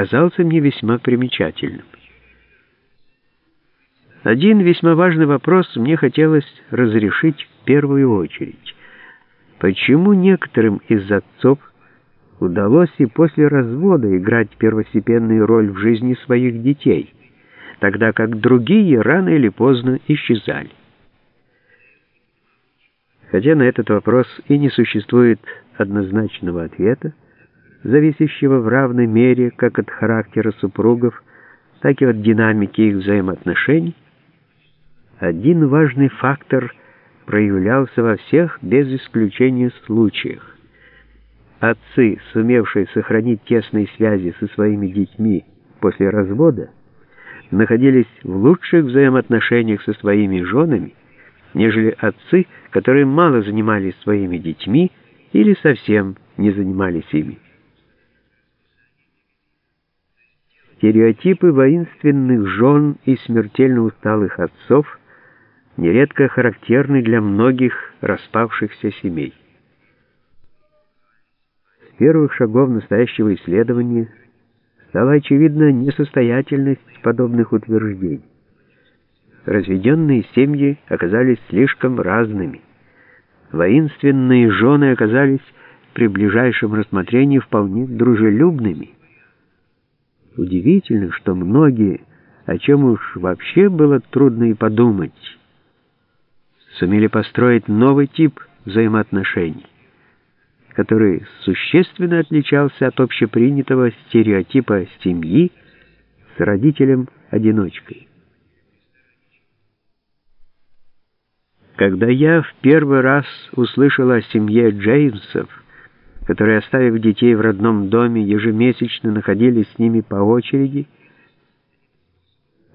казался мне весьма примечательным. Один весьма важный вопрос мне хотелось разрешить в первую очередь. Почему некоторым из отцов удалось и после развода играть первостепенную роль в жизни своих детей, тогда как другие рано или поздно исчезали? Хотя на этот вопрос и не существует однозначного ответа, зависящего в равной мере как от характера супругов, так и от динамики их взаимоотношений, один важный фактор проявлялся во всех без исключения случаях. Отцы, сумевшие сохранить тесные связи со своими детьми после развода, находились в лучших взаимоотношениях со своими женами, нежели отцы, которые мало занимались своими детьми или совсем не занимались ими. Стереотипы воинственных жен и смертельно усталых отцов нередко характерны для многих распавшихся семей. С первых шагов настоящего исследования стала очевидна несостоятельность подобных утверждений. Разведенные семьи оказались слишком разными. Воинственные жены оказались при ближайшем рассмотрении вполне дружелюбными. Удивительно, что многие, о чем уж вообще было трудно и подумать, сумели построить новый тип взаимоотношений, который существенно отличался от общепринятого стереотипа семьи с родителем-одиночкой. Когда я в первый раз услышал о семье Джеймсов, которые, оставив детей в родном доме, ежемесячно находились с ними по очереди,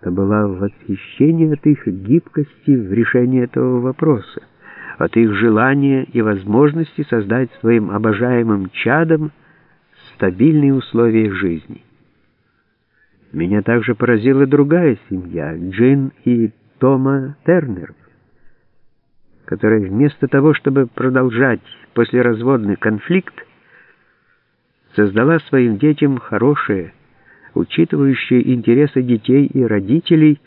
была восхищение от их гибкости в решении этого вопроса, от их желания и возможности создать своим обожаемым чадом стабильные условия жизни. Меня также поразила другая семья, Джин и Тома Тернеров, которая вместо того, чтобы продолжать послеразводный конфликт, создала своим детям хорошее, учитывающее интересы детей и родителей,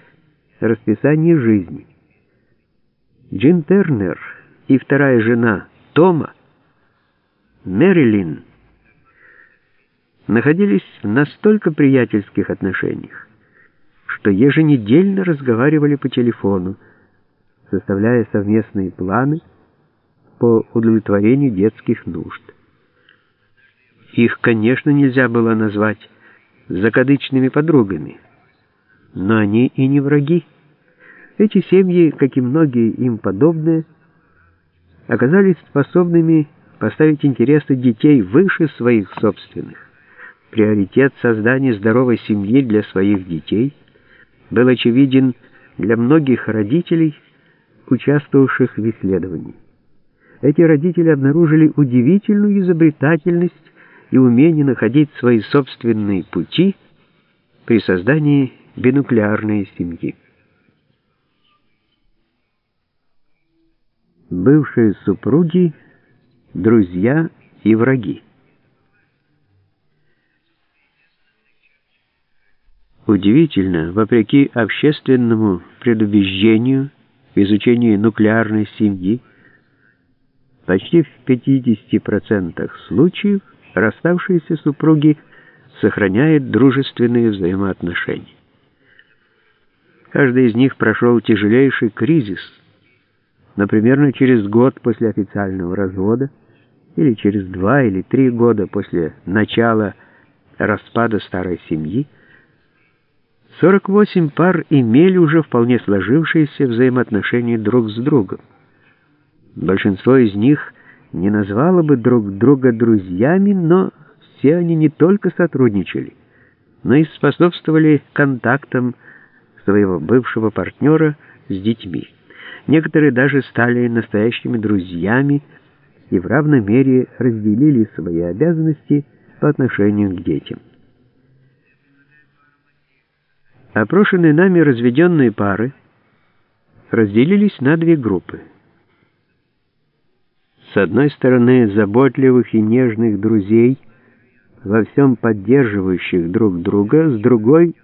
расписание жизни. Джин Тернер и вторая жена Тома, Мэрилин, находились в настолько приятельских отношениях, что еженедельно разговаривали по телефону, составляя совместные планы по удовлетворению детских нужд. Их, конечно, нельзя было назвать закадычными подругами, но они и не враги. Эти семьи, как и многие им подобные, оказались способными поставить интересы детей выше своих собственных. Приоритет создания здоровой семьи для своих детей был очевиден для многих родителей, участвовавших в исследовании. Эти родители обнаружили удивительную изобретательность и умение находить свои собственные пути при создании бинуклеарной семьи. Бывшие супруги, друзья и враги. Удивительно, вопреки общественному предубеждению, изучению нуклеарной семьи, почти в 50% случаев расставшиеся супруги сохраняют дружественные взаимоотношения. Каждый из них прошел тяжелейший кризис, но примерно через год после официального развода или через два или три года после начала распада старой семьи 48 пар имели уже вполне сложившиеся взаимоотношения друг с другом. Большинство из них не назвало бы друг друга друзьями, но все они не только сотрудничали, но и способствовали контактам своего бывшего партнера с детьми. Некоторые даже стали настоящими друзьями и в равной мере разделили свои обязанности по отношению к детям. Опрошенные нами разведенные пары разделились на две группы. С одной стороны, заботливых и нежных друзей, во всем поддерживающих друг друга, с другой